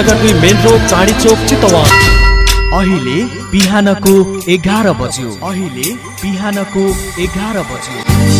रत्नगर दुई main road Chandi Chowk Chitwan. अहिले बिहानको एघार बज्यो। अहिले बिहानको एघार बज्यो।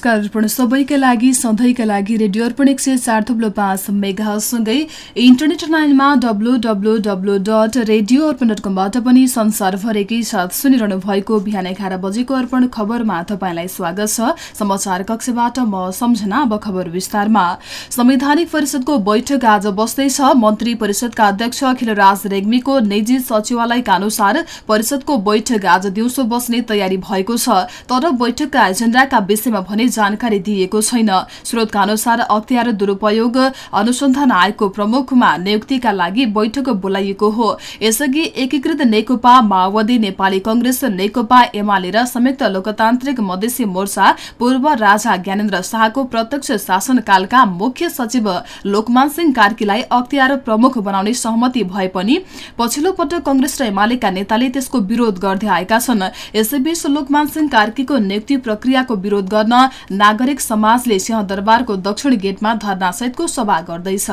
नमस्कार अर्पण सबैका लागि सधैँका लागि रेडियो अर्पण एक सय चार थुप्लो पाँच मेगासँगै इन्टरनेट लाइनमा W W W dot radio Arpan dot कमबाट पनि संसारभरिकै साथ सुनिरहनु भएको बिहान एघार बजेको अर्पण खबरमा तपाईँलाई स्वागत छ। समाचार कक्षबाट म सम्झना अब खबर विस्तारमा। संवैधानिक परिषदको बैठक आज बस्दैछ मन्त्री परिषदका अध्यक्ष अखिलराज रेग्मीको निजी सचिवालयका अनुसार परिषदको बैठक आज दिउँसो बस्ने तयारी भएको छ। तर बैठकका एजेन्डाका विषयमा भने जानकारी दिइएको छैन। स्रोतका अनुसार अख्तियार दुरूपयोग अनुसन्धान आयोगको प्रमुखमा नियुक्तिका लागि बैठक बोलाइएको हो। यसअघि एकीकृत नेकपा माओवादी नेपाली कंग्रेस नेकपा एमाले र संयुक्त लोकतान्त्रिक मधेसी मोर्चा पूर्व राजा ज्ञानेन्द्र शाहको प्रत्यक्ष शासनकालका मुख्य सचिव लोकमान सिंह कार्कीलाई अख्तियार प्रमुख बनाउने सहमति भए पनि पछिल्लो पटक कंग्रेस र एमालेका नेताले त्यसको विरोध गर्दै आएका छन्। यसैबीच लोकमान सिंह कार्कीको नियुक्ति प्रक्रियाको विरोध गर्न नागरिक समाजले सिंहदरबारको दक्षिण गेटमा धरनासहितको सभा गर्दैछ।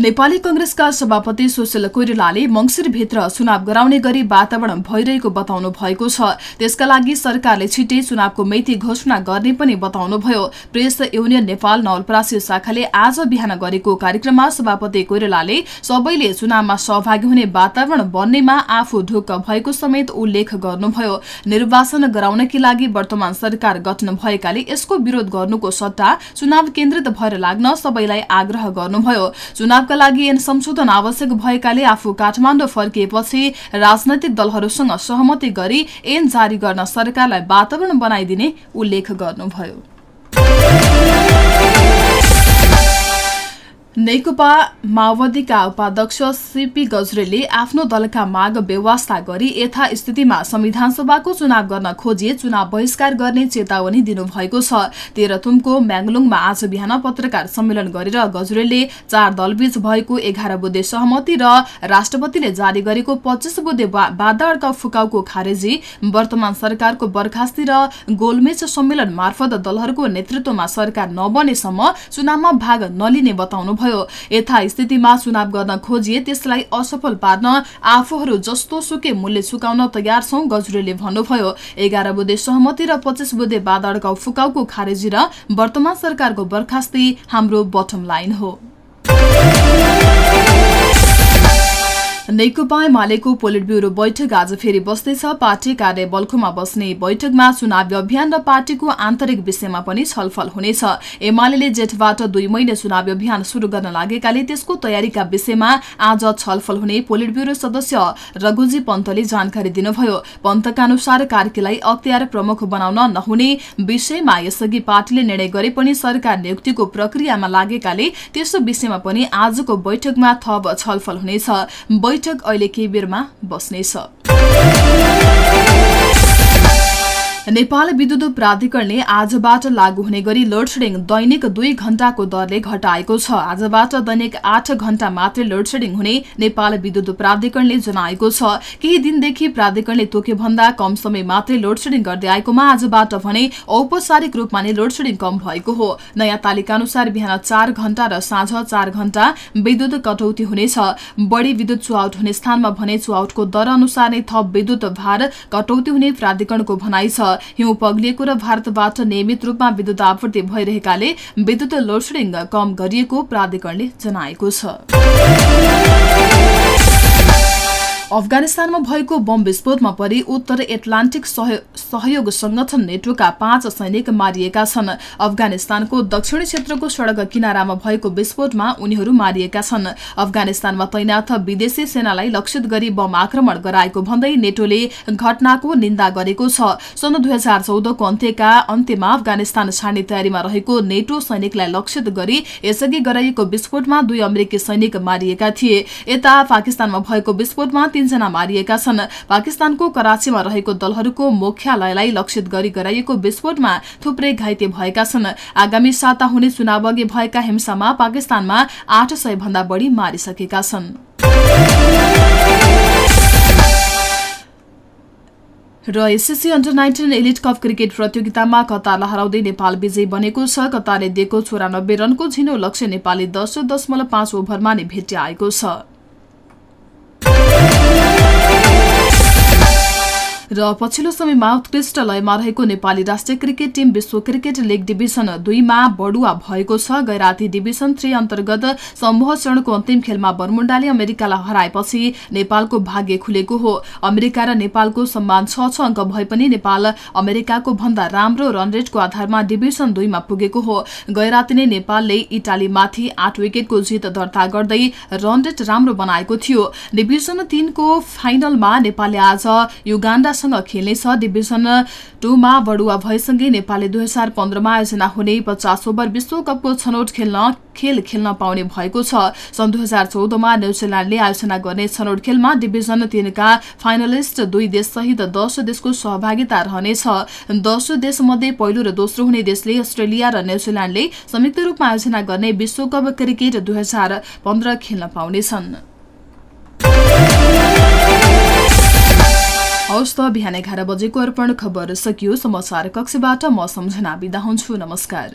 नेपाली कंग्रेसका सभापति सुशील कोइरालाले मंगिरभित्र चुनाव गराउने गरी वातावरण भइरहेको बताउनु भएको छ। त्यसका लागि सरकारले छिट्टै चुनावको मिति घोषणा गर्ने पनि बताउनुभयो। प्रेस युनियन नेपाल नवलपरासी शाखाले आज बिहान गरेको कार्यक्रममा सभापति कोइरालाले सबैले चुनावमा सहभागी हुने वातावरण बन्नेमा आफू ढुक्क भएको समेत उल्लेख गर्नुभयो। निर्वाचन गराउनकै लागि वर्तमान सरकार गठन भएकाले यसको विरोध गर्नुको सट्टा चुनाव केन्द्रित भएर लाग्न सबैलाई आग्रह गर्नुभयो। का लागि ऐन संशोधन आवश्यक भएकाले आफू काठमाडौँ फर्किएपछि राजनैतिक दलहरूसँग सहमति गरी ऐन जारी गर्न सरकारलाई वातावरण बनाइदिने उल्लेख गर्नुभयो। नेकपा माओवादीका उपाध्यक्ष सीपी गजरेले आफ्नो दलका माग व्यवस्था गरी यथास्थितिमा संविधानसभाको चुनाव गर्न खोजिए चुनाव बहिष्कार गर्ने चेतावनी दिनुभएको छ। तेह्रथुमको म्याङ्लुङमा आज बिहान पत्रकार सम्मेलन गरेर गजरेलले चार दलबीच भएको एघार बुद्धे सहमति र राष्ट्रपतिले जारी गरेको पच्चिस बुद्धे बाधा अड्का फुकाउको खारेजी वर्तमान सरकारको बर्खास्ती र गोलमेच सम्मेलन मार्फत दलहरूको नेतृत्वमा सरकार नबनेसम्म चुनावमा भाग नलिने बताउनु बताउनुभयो यथास्थितिमा चुनाव गर्न खोजिए त्यसलाई असफल पार्न आफूहरू जस्तो सुके मूल्य चुकाउन तयार छौं गजुरेले भन्नुभयो। एघार बुधे सहमति र पच्चिस बुधे बादडगाउँ फुकाउको खारेजी र वर्तमान सरकारको बर्खास्ती हाम्रो बटम लाइन हो। नेकपा एमालेको पोलिट ब्युरो बैठक आज फेरि बस्दैछ पार्टी कार्य बल्खुमा बस्ने बैठकमा चुनावी अभियान र पार्टीको आन्तरिक विषयमा पनि छलफल हुनेछ। एमाले जेठबाट दुई महिने चुनावी अभियान शुरू गर्न लागेकाले त्यसको तयारीका विषयमा आज छलफल हुने पोलिट ब्युरो सदस्य रघुजी पन्तले जानकारी दिनुभयो। पन्तका अनुसार कार्कीलाई अख्तियार प्रमुख बनाउन नहुने विषयमा यसअघि पार्टीले निर्णय गरे पनि सरकार नियुक्तिको प्रक्रियामा लागेकाले त्यसो विषयमा पनि आजको बैठकमा थप छलफल हुनेछ। बैठक अहिले केही बेरमा बस्नेछ। नेपाल विद्युत प्राधिकरणले आजबाट लागू हुने गरी लोडसेडिङ दैनिक दुई घण्टाको दरले घटाएको छ। आजबाट दैनिक आठ घण्टा मात्रै लोडसेडिङ हुने नेपाल विद्युत प्राधिकरणले जनाएको छ। केही दिनदेखि प्राधिकरणले तोके भन्दा कम समय मात्रै लोडसेडिङ गर्दै आएकोमा आजबाट भने औपचारिक रूपमा नै लोडसेडिङ कम भएको हो। नयाँ तालिका अनुसार बिहान चार घण्टा र साँझ चार घण्टा विद्युत कटौती हुनेछ। बढ़ी विद्युत चुहाउट हुने स्थानमा भने चुहाउटको दर अनुसार नै थप विद्युत भार कटौती हुने प्राधिकरणको भनाइ छ। हिउँ पग्लिएको र भारतबाट नियमित रूपमा विद्युत आपूर्ति भइरहेकाले विद्युत लोडसेडिङ कम गरिएको प्राधिकरणले जनाएको छ। अफगानिस्तानमा भएको बम विस्फोटमा परि उत्तर एटलान्टिक सहयोग संगठन नेटोका पाँच सैनिक मारिएका छन्। अफगानिस्तानको दक्षिणी क्षेत्रको सड़क किनारामा भएको विस्फोटमा उनीहरू मारिएका छन्। अफगानिस्तानमा तैनाथ विदेशी सेनालाई लक्षित गरी बम आक्रमण गराएको भन्दै नेटोले घटनाको निन्दा गरेको छ। सन् दुई हजार चौधको अन्त्यका अन्त्यमा अफगानिस्तान छाड्ने तयारीमा रहेको नेटो सैनिकलाई लक्षित गरी यसअघि गराइएको विस्फोटमा दुई अमेरिकी सैनिक मारिएका थिए। यता पाकिस्तानमा भएको विस्फोटमा तीनजना मारिएका छन्। पाकिस्तानको कराचीमा रहेको दलहरूको मुख्यालयलाई लक्षित गरी गराइएको विस्फोटमा थुप्रै घाइते भएका छन्। आगामी साता हुने चुनाव अघि भएका हिंसामा पाकिस्तानमा आठ सय भन्दा बढ़ी मारिसकेका छन्। र SSC under nineteen elite cup cricket प्रतियोगितामा कतारलाई हराउँदै नेपाल विजयी बनेको छ। कतारले दिएको चौरानब्बे रनको झिनो लक्ष्य नेपाली दस दशमलव पाँच ओभरमा नै भेटिआएको छ। र पछिल्लो समयमा उत्कृष्ट लयमा रहेको नेपाली राष्ट्रिय क्रिकेट टीम विश्व क्रिकेट लीग डिभिजन दुईमा बढुवा भएको छ। गैराती डिभिजन थ्री अन्तर्गत समूह चरणको अन्तिम खेलमा बर्मुण्डाले अमेरिकालाई हराएपछि नेपालको भाग्य खुलेको हो। अमेरिका र नेपालको सम्मान छ छ अङ्क भए पनि नेपाल अमेरिकाको भन्दा राम्रो रन रेटको आधारमा डिभिजन दुईमा पुगेको हो। गैराती नै नेपालले इटालीमाथि आठ विकेटको जित दर्ता गर्दै रन रेट राम्रो बनाएको थियो। डिभिजन तीनको फाइनलमा नेपालले आज युगाण्डा सँग खेल्नेछ डिभिजन टूमा बढुवा भएसँगै नेपालले दुई हजार पन्ध्रमा आयोजना हुने पचास ओभर विश्वकपको छनौट खेल्न खेल खेल्न पाउने भएको छ। सन् दुई हजार चौधमा न्यूजील्याण्डले आयोजना गर्ने छनौट खेलमा डिभिजन तीनका फाइनलिस्ट दुई देशसहित दस देशको सहभागिता रहनेछ। दस देशमध्ये पहिलो र दोस्रो हुने देशले अस्ट्रेलिया र न्यूजील्याण्डले संयुक्त रूपमा आयोजना गर्ने विश्वकप क्रिकेट दुई हजार पन्ध्र खेल्न पाउनेछन्। हवस् त बिहान एघार बजेको अर्पण खबर सकियो समाचार कक्षबाट म सम्झना बिदा हुन्छु नमस्कार।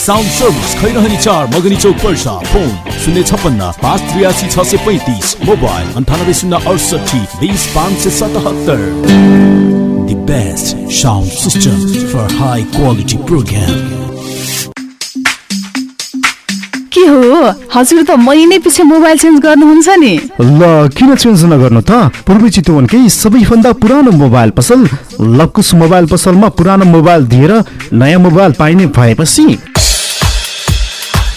साउन्ड सर्भिस खैरहनी चार मगनी चौक पर्सा फोन शून्य छप्पन्न पाँच त्रियासी छ सय पैँतिस मोबाइल अन्ठानब्बे शून्य अडसठी बिस पाँच सय सतहत्तर The best sound system for high quality program. के हो? हजुर त महिनै पछि मोबाइल चेन्ज गर्नुहुन्छ नि। ल किन चेन्ज नगर्नु त? पूर्वी चितवनकै सबैभन्दा पुरानो मोबाइल पसल लकुस मोबाइल पसलमा पुरानो मोबाइल दिएर नयाँ मोबाइल पाइने भएपछि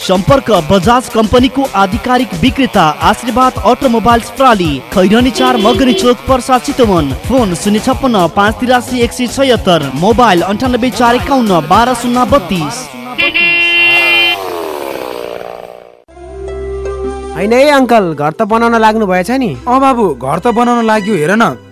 सम्पर्क बजाज कम्पनीको आधिकारिक विक्रेता आशीर्वाद अटोमोबाइल्स प्रणाली खैरनी चार मगनी चोक पर्सा चितवन। फोन शून्य छप्पन्न पाँच तिरासी एक सय छयत्तर। मोबाइल अन्ठानब्बे चार एकाउन्न बाह्र शून्य बत्तिस। होइन है अङ्कल घर त बनाउन लाग्नु भएछ नि। अँ बाबु घर त बनाउन लाग्यो हेर न।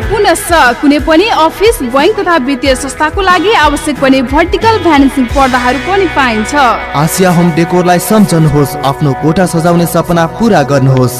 कुनै पनि अफिस बैङ्क तथा वित्तीय संस्थाको लागि आवश्यक पर्ने भर्टिकल भ्यानिसिङ पर्दाहरू पनि पाइन्छ। आसिया होम डेकोरलाई सम्झनुहोस् आफ्नो कोठा सजाउने सपना पुरा गर्नुहोस्।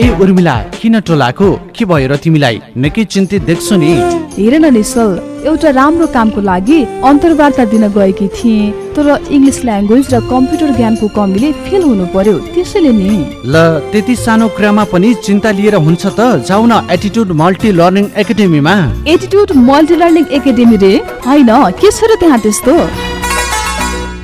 ए उर्मिला किन टोलाको? के भयो र तिमीलाई? निकै चिन्तित देख्छु नि। हेर न निश्चल एउटा राम्रो कामको लागि अन्तर्वार्ता दिन गएकी थिएँ तर इङ्ग्लिस ल्याङ्ग्वेज र कम्प्युटर ज्ञानको कमीले फेल हुनु पर्यो त्यसैले नि। ल त्यति सानो कुरामा पनि चिन्ता लिएर हुन्छ त जाउ न एटिट्युड मल्टी लर्निङ एकाडेमीमा एटिट्युड मल्टी लर्निङ एकाडेमी रे? होइन के छ र त्यहाँ त्यस्तो?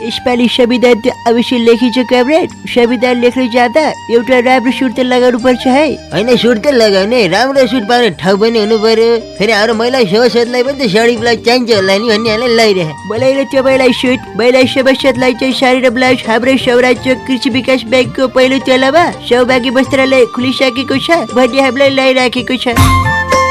यसपालि संविधान त अवश्य लेखिन्छ कमरेड संविधान लेख्न जाँदा एउटा राम्रो सुट त लगाउनु पर्छ है होइन सुट त लगाउने राम्रो सुट पाउने ठाउँ पनि हुनु पर्यो फेरि हाम्रो महिला सभासदलाई पनि त साडी ब्लाउज चाहिन्छ होला नि लगाइरहे मलाई तपाईँलाई सुट महिला सभासदलाई चाहिँ साडी र ब्लाउज हाम्रो सौराज्य कृषि विकास ब्याङ्कको पहिलो तलामा सौभाग्य वस्त्रालय खुलिसकेको छ भन्ने हामीलाई लगाइराखेको छ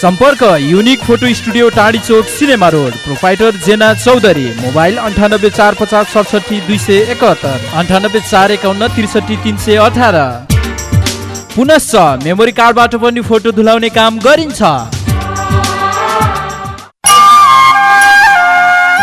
सम्पर्क युनिक फोटो स्टुडियो टाढी चोक cinema road proprietor Jena Chaudhary mobile अन्ठानब्बे चार पचास सडसठी दुई सय एकहत्तर अन्ठानब्बे चार एकाउन्न त्रिसठी तिन सय अठार। पुनश्च मेमोरी कार्डबाट पनि फोटो धुलाउने काम गरिन्छ।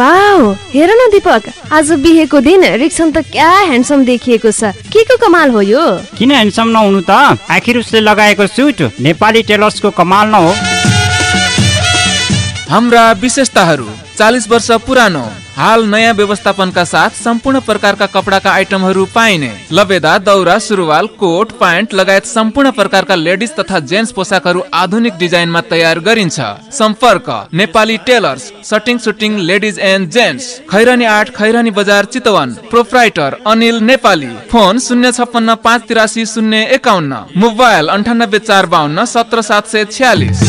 वाउ हेर न दिपक। आज बिहेको दिन रिक्सन त क्या ह्यान्डसम देखिएको छ। के को कमाल हो यो? किन ह्यान्डसम नहुनु त? आखिर उसले लगाएको सुट नेपाली टेलर्सको कमाल न हो। हाम्रा विशेषताहरू चालिस वर्ष पुरानो हाल नयाँ व्यवस्थापनका साथ सम्पूर्ण प्रकारका कपडाका आइटमहरू पाइने लबेदा दौरा सुरुवाल कोट प्यान्ट लगायत सम्पूर्ण प्रकारका लेडिज तथा जेन्ट्स पोसाकहरू आधुनिक डिजाइनमा तयार गरिन्छ। सम्पर्क Nepali tailors shirting suiting ladies and gents Khairani आठ खैरानी बजार चितवन प्रोप्राइटर अनिल नेपाली फोन शून्य छप्पन्न पाँच तिरासी शून्य एकाउन्न मोबाइल अन्ठानब्बे चार बाहन्न सत्र सात सय छ्यालिस।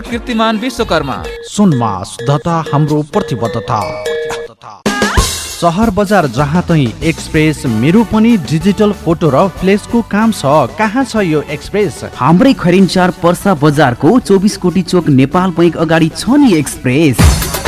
कीर्तिमान विश्वकर्मा। सुनमा शुद्धता हाम्रो प्रतिबद्धता। सहर बजार जहाँ तै एक्सप्रेस मेरो पनि डिजिटल फोटो र फ्लेसको काम छ। कहाँ छ यो एक्सप्रेस? हाम्रै खरिन्चार पर्सा बजारको चौबिस कोटी चोक नेपाल बैङ्क अगाडि छ नि एक्सप्रेस।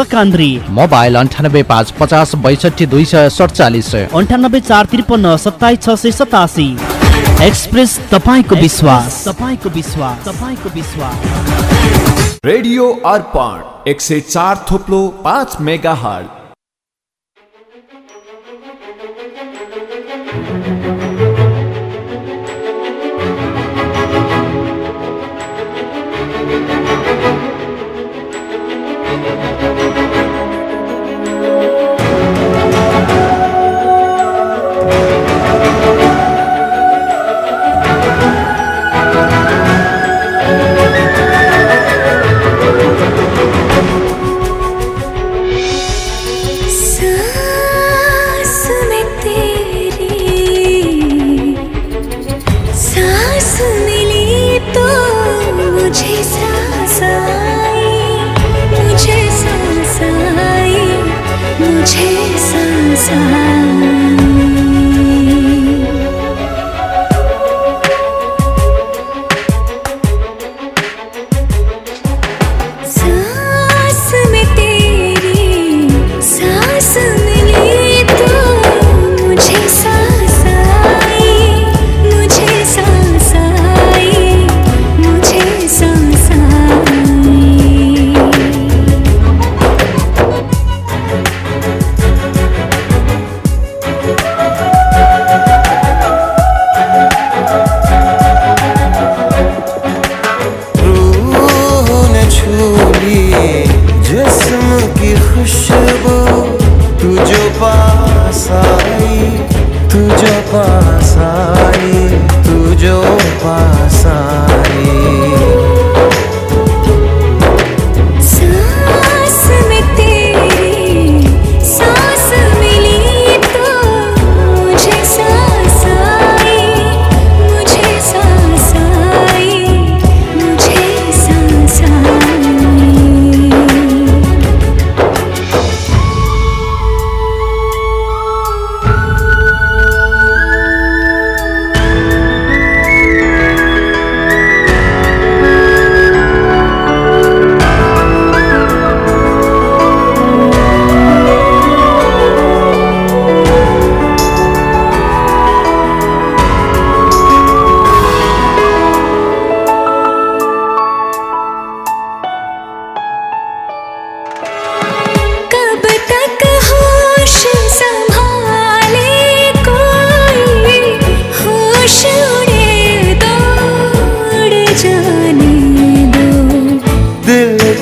लकान्द्री मोबाइल अन्ठानब्बे पाँच पचास बैसठी दुई सय सडचालिस। अन्ठानब्बे चार त्रिपन्न सत्ताइस छ सय सतासी। एक्सप्रेस तपाईँको विश्वास। तपाईँको विश्वास। तपाईँको विश्वास। रेडियो अर्पण एक सय चार थोप्लो पाँच मेगा हट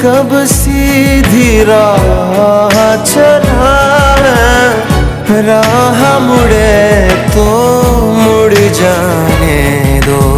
कब सीधी राह चला राह मुड़े तो मुड़ जाने दो।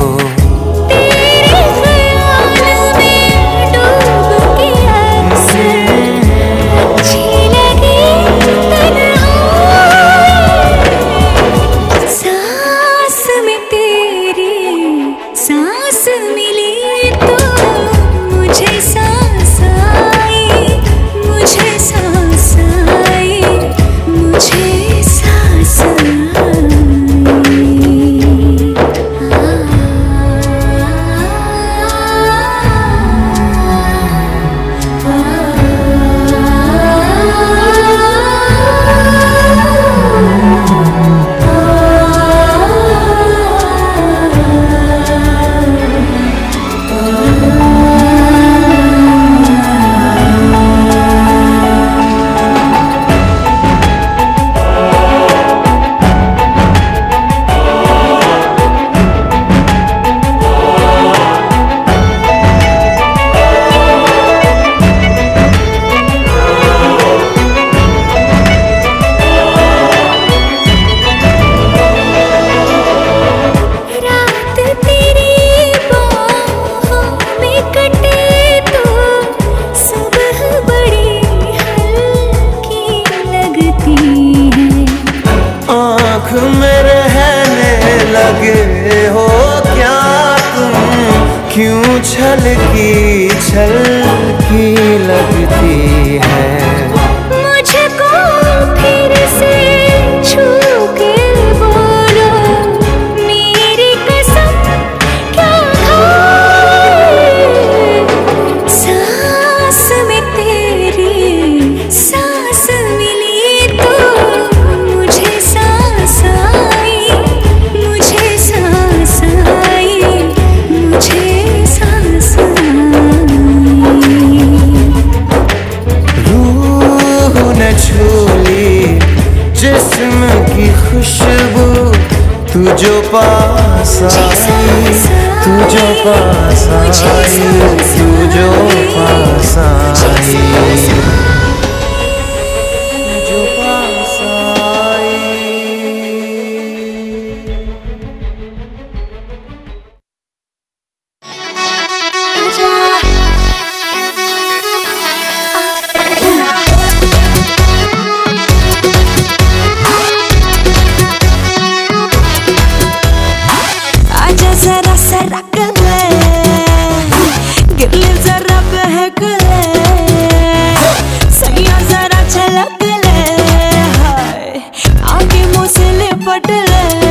की छलकी पास lelele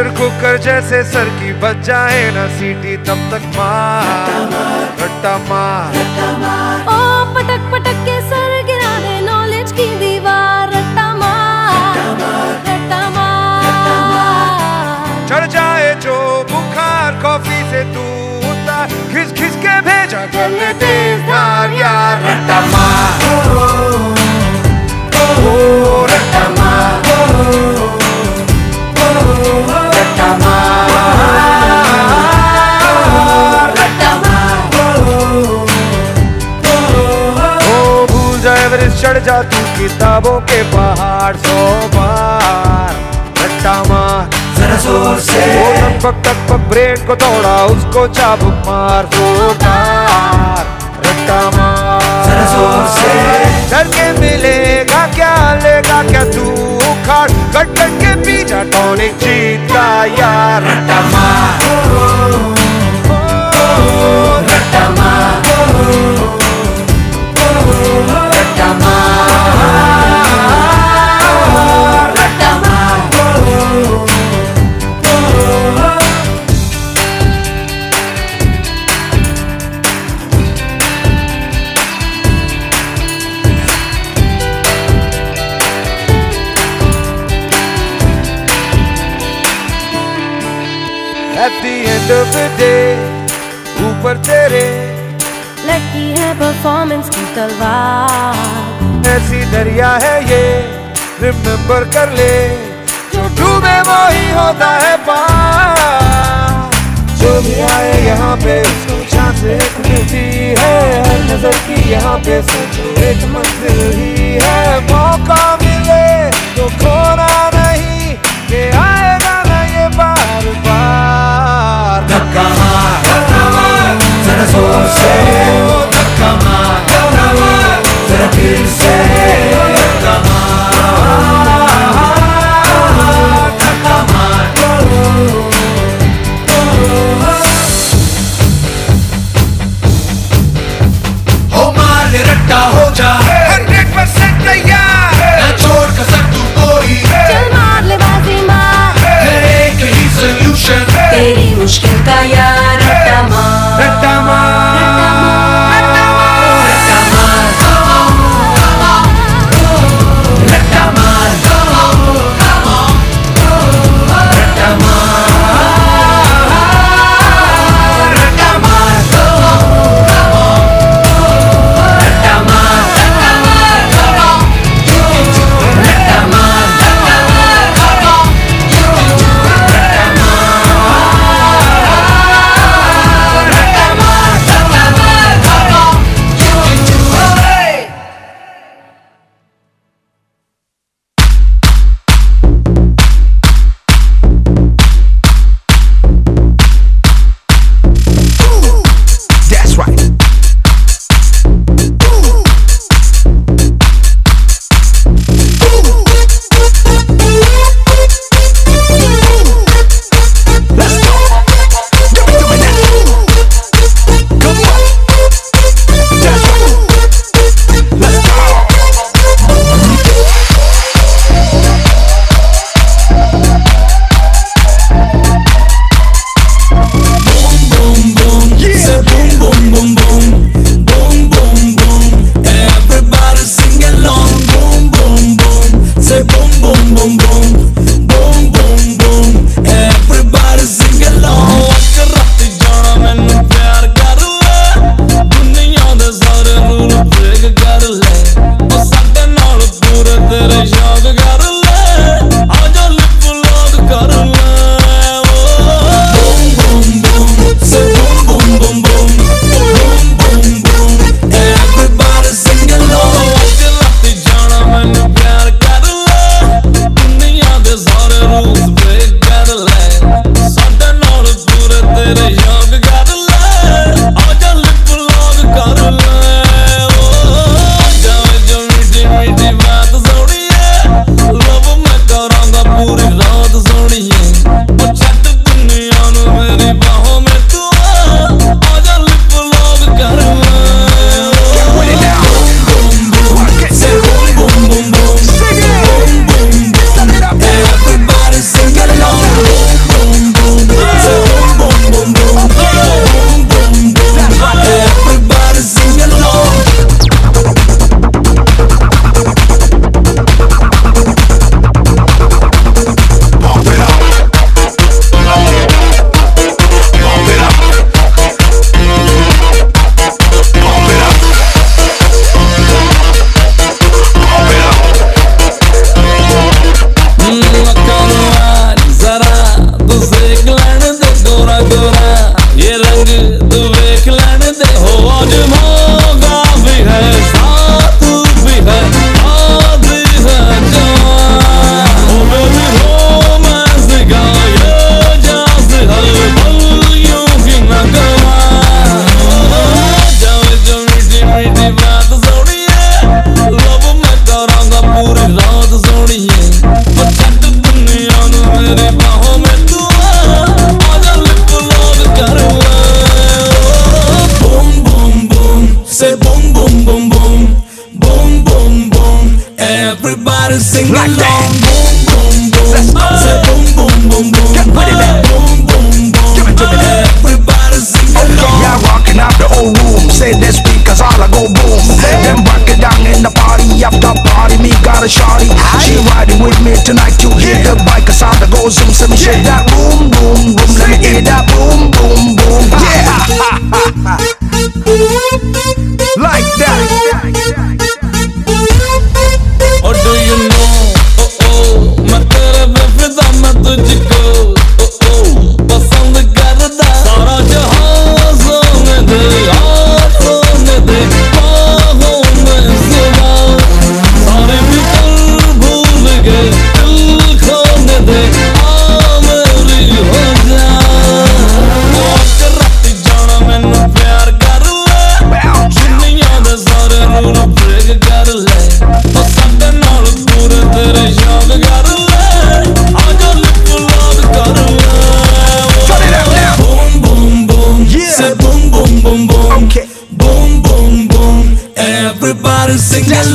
प्रेशर कुकर जैसे सर की बच जाए ना सीटी तब तक मार। रट्टा मार। ओ पटक पटक के सर गिरा दे नॉलेज की दीवार। रट्टा मार। रट्टा मार। चढ़ जाए जो बुखार कॉफ़ी से तू उतार। खिस खिस के भेजा कर ले चढ़ जा तू किताबों के पहाड़ सौ बार रट्टा मार जरा ज़ोर से वो ब्रेड को तोड़ा उसको चाबुक मार जोरदार रट्टा मार जरा ज़ोर से डर के मिलेगा क्या लेगा क्या तू उखाड़ कट कट के पीछा टॉनिक जीत का यार रट्टा मार कर ले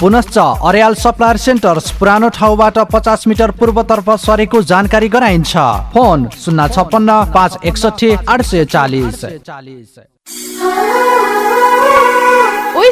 पुनश्च अर्याल सप्लायर सेन्टर्स पुरानो ठाउँबाट पचास मिटर पूर्वतर्फ सरेको जानकारी गराइन्छ। फोन शून्य छप्पन्न पाँच एकसठी आठ सय चालिस। ओइ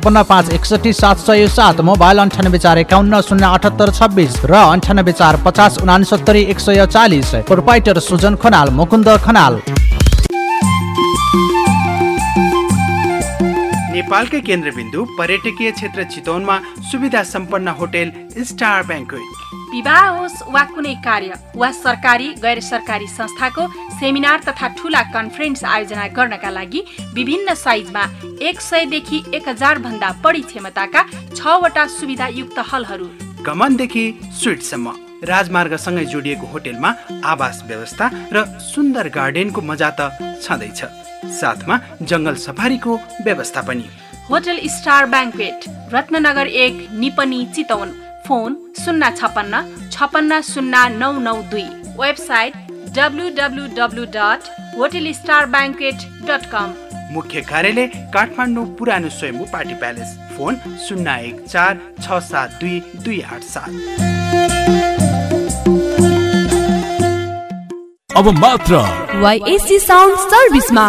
छपन्न पाँच एकसठी सात सय सात मोबाइल अन्ठानब्बे चार एकाउन्न शून्य अठहत्तर छब्बिस र अन्ठानब्बे चार पचास उनासत्तरी एक सय चालिस। प्रोपाइटर सुजन खनाल मुकुन्द खनाल। नेपालकै केन्द्रबिन्दु पर्यटकीय क्षेत्र चितवनमा सुविधा सम्पन्न होटेल स्टार ब्याङ्कवेट विवाह होस् वा कुनै कार्य वा सरकारी गैर सरकारी संस्थाको सेमिनार तथा ठुला कन्फरेन्स आयोजना गर्नका लागि विभिन्न साइजमा एक सयदेखि एक हजार भन्दा बढी क्षमताका छवटा सुविधायुक्त हलहरू। कमानदेखि स्विटसम्म राजमार्गसँगै जोडिएको होटेलमा आवास व्यवस्था र सुन्दर गार्डनको मजा त छँदैछ। साथमा जङ्गल सफारीको व्यवस्था पनि। होटल स्टार ब्याङ्कवेट रत्ननगर एक निपनी चितवन। फोन शून्य छपन्न छपन्न शून्य नौ नौ दुई। Website W W W dot hotel star banquet dot com मुख्य कार्यालय काठमाडौँ पुरानो स्वयम्भू पार्टी प्यालेस। फोन शून्य एक चार छ सात दुई दुई आठ सात। अब मात्र वाइएससी साउन्ड सर्भिसमा।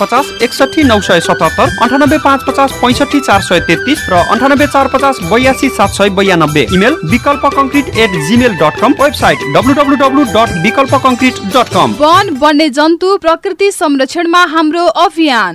पचास एकसठी नौ सय सतहत्तर अन्ठानब्बे पाँच पचास पैँसठी चार सय तेत्तिस र अन्ठानब्बे चार पचास बयासी सात सय बयानब्बे। इमेल विकल्प concrete at Gmail dot com website W dot com. वन वन्य जन्तु प्रकृति संरक्षणमा हाम्रो अभियान।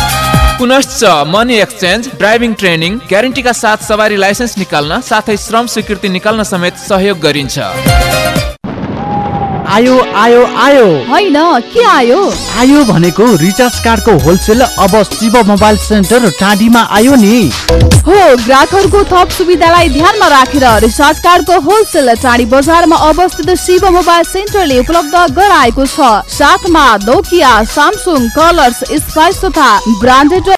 पुनश्च मनी एक्सचेन्ज ड्राइभिङ ट्रेनिङ ग्यारेन्टीका साथ सवारी लाइसेन्स निकाल्न साथै श्रम स्वीकृति निकाल्न समेत सहयोग गरिन्छ। आयो आयो आयो। होइन के आयो? आयो भनेको रिचार्ज कार्डको होलसेल अब शिव मोबाइल सेन्टर टाढीमा आयो नि। हो ग्राहकहरूको थप सुविधालाई ध्यानमा राखेर रिचार्ज कार्डको होलसेल टाढी बजारमा अवस्थित शिव मोबाइल सेन्टरले उपलब्ध गराएको छ। साथमा नोकिया सामसुङ कलर्स स्पाइस तथा ब्रान्डेड